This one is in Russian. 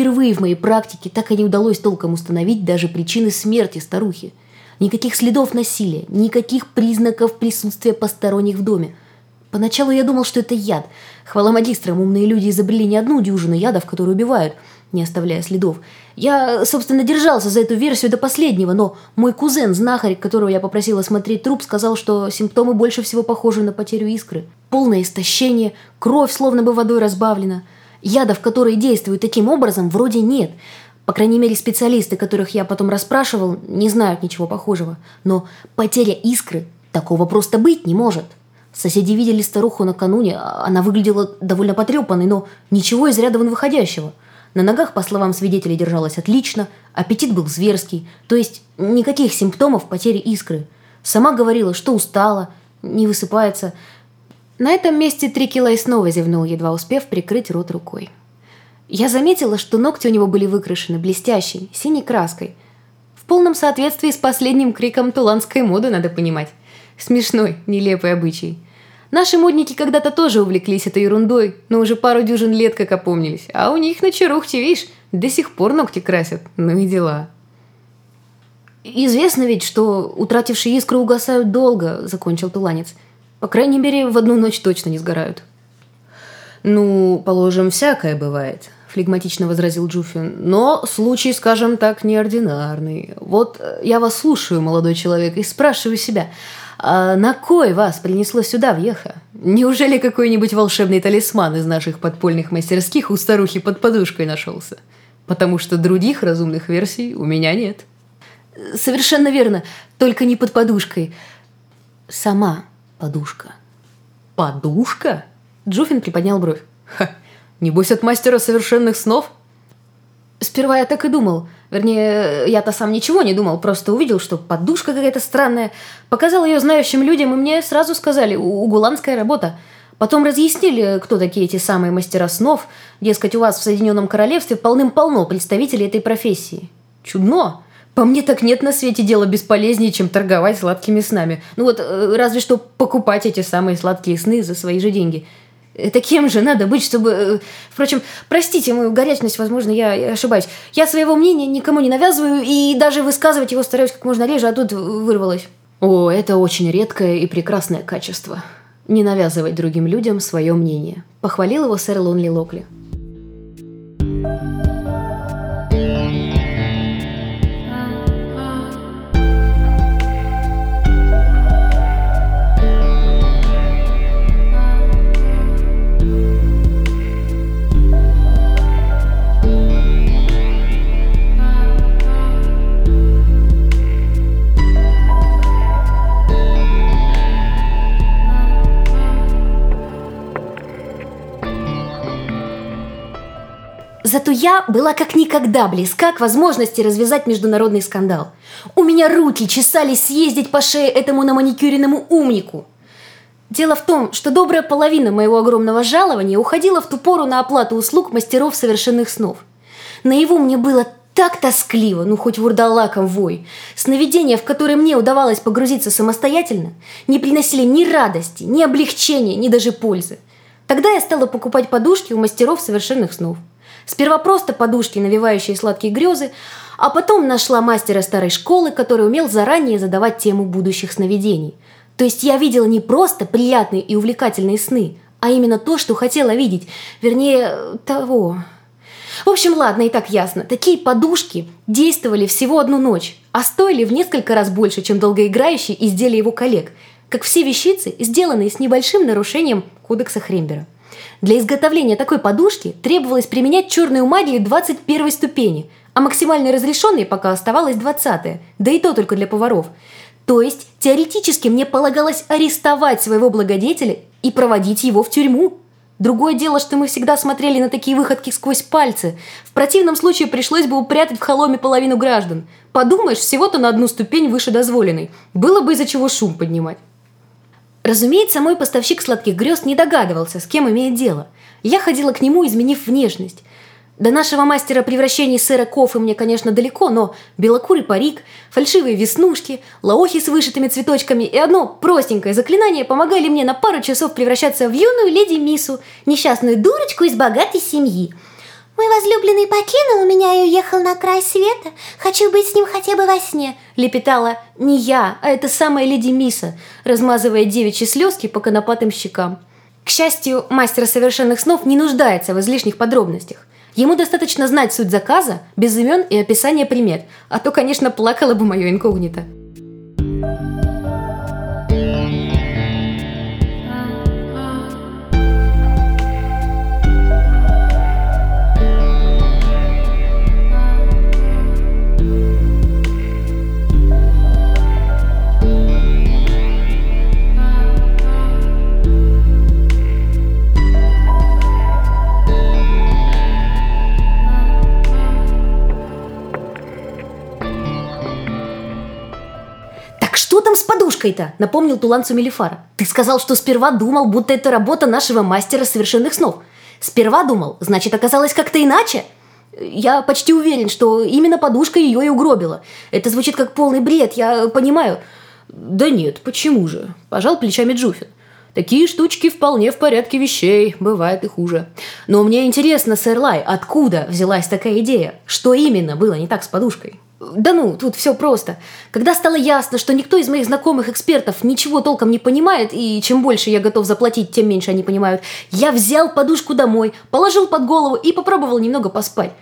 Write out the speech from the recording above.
впервые в моей практике так и не удалось толком установить даже причины смерти старухи. Никаких следов насилия, никаких признаков присутствия посторонних в доме. Поначалу я думал, что это яд. Хвала магистрам, умные люди изобрели не одну дюжину ядов, которые убивают, не оставляя следов. Я, собственно, держался за эту версию до последнего, но мой кузен, знахарь, которого я попросила смотреть труп, сказал, что симптомы больше всего похожи на потерю искры. Полное истощение, кровь словно бы водой разбавлена. Ядов, которые действуют таким образом, вроде нет. По крайней мере, специалисты, которых я потом расспрашивал, не знают ничего похожего. Но потеря искры такого просто быть не может. Соседи видели старуху накануне, она выглядела довольно потрепанной, но ничего из ряда вон выходящего. На ногах, по словам свидетелей, держалась отлично, аппетит был зверский, то есть никаких симптомов потери искры. Сама говорила, что устала, не высыпается. На этом месте Трикилай снова зевнул, едва успев прикрыть рот рукой. Я заметила, что ногти у него были выкрашены блестящей, синей краской. В полном соответствии с последним криком туланской моды, надо понимать. Смешной, нелепый обычай. Наши модники когда-то тоже увлеклись этой ерундой, но уже пару дюжин лет как опомнились. А у них на чарухте, видишь, до сих пор ногти красят. Ну и дела. «Известно ведь, что утратившие искру угасают долго», — закончил туланец. «По крайней мере, в одну ночь точно не сгорают». «Ну, положим, всякое бывает», флегматично возразил Джуфин. «Но случай, скажем так, неординарный. Вот э, я вас слушаю, молодой человек, и спрашиваю себя, а на кой вас принесло сюда, въеха? Неужели какой-нибудь волшебный талисман из наших подпольных мастерских у старухи под подушкой нашелся? Потому что других разумных версий у меня нет». «Совершенно верно, только не под подушкой. Сама подушка». «Подушка?» Джуфин приподнял бровь. «Ха, Небось, от мастера совершенных снов? Сперва я так и думал. Вернее, я-то сам ничего не думал, просто увидел, что подушка какая-то странная. Показал ее знающим людям, и мне сразу сказали, у гуланская работа. Потом разъяснили, кто такие эти самые мастера снов. Дескать, у вас в Соединенном Королевстве полным-полно представителей этой профессии. Чудно. По мне так нет на свете дела бесполезнее, чем торговать сладкими снами. Ну вот, э, разве что покупать эти самые сладкие сны за свои же деньги – это кем же надо быть, чтобы... Э, впрочем, простите мою горячность, возможно, я ошибаюсь. Я своего мнения никому не навязываю и даже высказывать его стараюсь как можно реже, а тут вырвалось. О, это очень редкое и прекрасное качество. Не навязывать другим людям свое мнение. Похвалил его сэр Лонли Локли. Зато я была как никогда близка к возможности развязать международный скандал. У меня руки чесались съездить по шее этому на маникюренному умнику. Дело в том, что добрая половина моего огромного жалования уходила в ту пору на оплату услуг мастеров совершенных снов. Наяву мне было так тоскливо, ну хоть вурдалаком вой. Сновидения, в которые мне удавалось погрузиться самостоятельно, не приносили ни радости, ни облегчения, ни даже пользы. Тогда я стала покупать подушки у мастеров совершенных снов – Сперва просто подушки, навевающие сладкие грезы, а потом нашла мастера старой школы, который умел заранее задавать тему будущих сновидений. То есть я видела не просто приятные и увлекательные сны, а именно то, что хотела видеть, вернее, того. В общем, ладно, и так ясно. Такие подушки действовали всего одну ночь, а стоили в несколько раз больше, чем долгоиграющие изделия его коллег, как все вещицы, сделанные с небольшим нарушением кодекса Хрембера. Для изготовления такой подушки требовалось применять черную магию 21 ступени, а максимально разрешенной пока оставалась 20 да и то только для поваров. То есть, теоретически мне полагалось арестовать своего благодетеля и проводить его в тюрьму. Другое дело, что мы всегда смотрели на такие выходки сквозь пальцы. В противном случае пришлось бы упрятать в холоме половину граждан. Подумаешь, всего-то на одну ступень выше дозволенной. Было бы из-за чего шум поднимать. Разумеется, мой поставщик сладких грез не догадывался, с кем имеет дело. Я ходила к нему, изменив внешность. До нашего мастера превращений сэра Кофы мне, конечно, далеко, но белокурый парик, фальшивые веснушки, лаохи с вышитыми цветочками и одно простенькое заклинание помогали мне на пару часов превращаться в юную леди Мису, несчастную дурочку из богатой семьи. Мой возлюбленный покинул меня и уехал на край света. Хочу быть с ним хотя бы во сне. Лепетала не я, а это самая леди Миса, размазывая девичьи слезки по конопатым щекам. К счастью, мастер совершенных снов не нуждается в излишних подробностях. Ему достаточно знать суть заказа, без имен и описания примет, а то, конечно, плакала бы мое инкогнито. Подушкой-то?» – напомнил Туланцу Мелифара. «Ты сказал, что сперва думал, будто это работа нашего мастера совершенных снов. Сперва думал, значит, оказалось как-то иначе?» Я почти уверен, что именно подушка ее и угробила. Это звучит как полный бред, я понимаю. Да нет, почему же? Пожал плечами Джуфин. Такие штучки вполне в порядке вещей, бывает и хуже. Но мне интересно, сэр Лай, откуда взялась такая идея? Что именно было не так с подушкой? Да ну, тут все просто. Когда стало ясно, что никто из моих знакомых экспертов ничего толком не понимает, и чем больше я готов заплатить, тем меньше они понимают, я взял подушку домой, положил под голову и попробовал немного поспать.